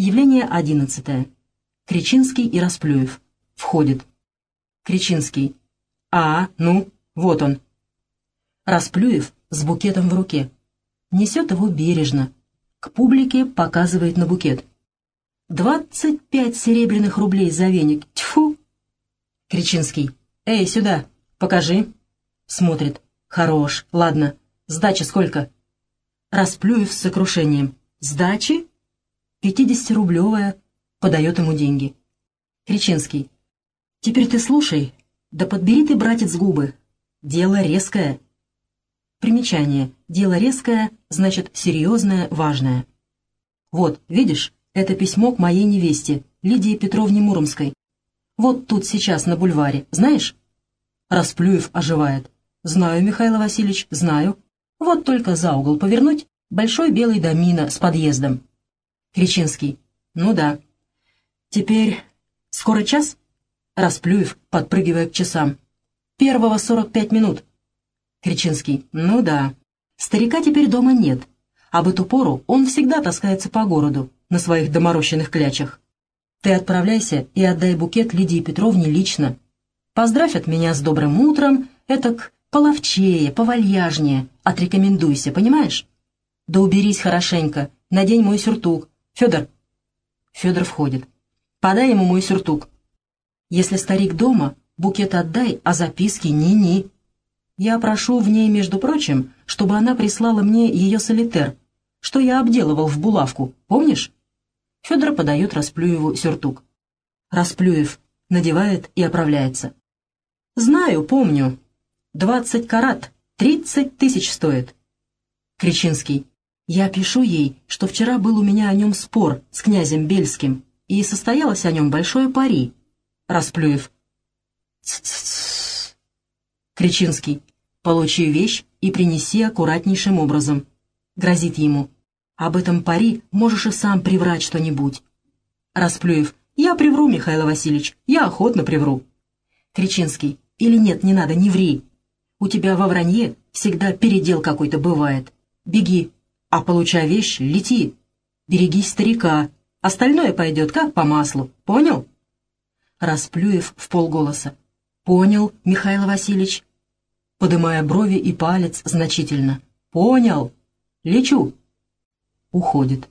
Явление одиннадцатое. Кричинский и Расплюев. Входит. Кричинский. «А, ну, вот он». Расплюев с букетом в руке. Несет его бережно. К публике показывает на букет. «Двадцать пять серебряных рублей за веник. Тьфу!» Кричинский. «Эй, сюда! Покажи!» Смотрит. «Хорош. Ладно. Сдача сколько?» Расплюев с сокрушением. «Сдачи?» «Пятидесятирублевая». Подает ему деньги. Кричинский. «Теперь ты слушай. Да подбери ты, братец, губы. Дело резкое». Примечание. Дело резкое, значит, серьезное, важное. Вот, видишь, это письмо к моей невесте, Лидии Петровне Муромской. Вот тут сейчас на бульваре, знаешь? Расплюев оживает. Знаю, Михаил Васильевич, знаю. Вот только за угол повернуть, большой белый домина с подъездом. Кричинский. Ну да. Теперь... Скоро час? Расплюев, подпрыгивая к часам. Первого сорок пять минут. Кричинский. Ну да. Старика теперь дома нет. А в эту пору он всегда таскается по городу на своих доморощенных клячах. Ты отправляйся и отдай букет Лидии Петровне лично. Поздравь от меня с добрым утром, этак половчее, повальяжнее, отрекомендуйся, понимаешь? Да уберись хорошенько, надень мой сюртук. Федор. Федор входит. Подай ему мой сюртук. Если старик дома, букет отдай, а записки ни-ни. Я прошу в ней, между прочим, чтобы она прислала мне ее солитер, что я обделывал в булавку, помнишь? Федор подает Расплюеву сюртук. Расплюев надевает и оправляется. «Знаю, помню. Двадцать карат, тридцать тысяч стоит». Кричинский. «Я пишу ей, что вчера был у меня о нем спор с князем Бельским, и состоялось о нем большое пари». Расплюев. «Ц-ц-ц». Кричинский. «Получи вещь и принеси аккуратнейшим образом». Грозит ему. Об этом пари можешь и сам приврать что-нибудь. Расплюев. Я привру, Михаил Васильевич, я охотно привру. Кричинский. Или нет, не надо, не ври. У тебя во вранье всегда передел какой-то бывает. Беги, а получай вещь, лети. Береги старика, остальное пойдет как по маслу, понял? Расплюев в полголоса. Понял, Михаил Васильевич. Подымая брови и палец значительно. Понял. Лечу уходит.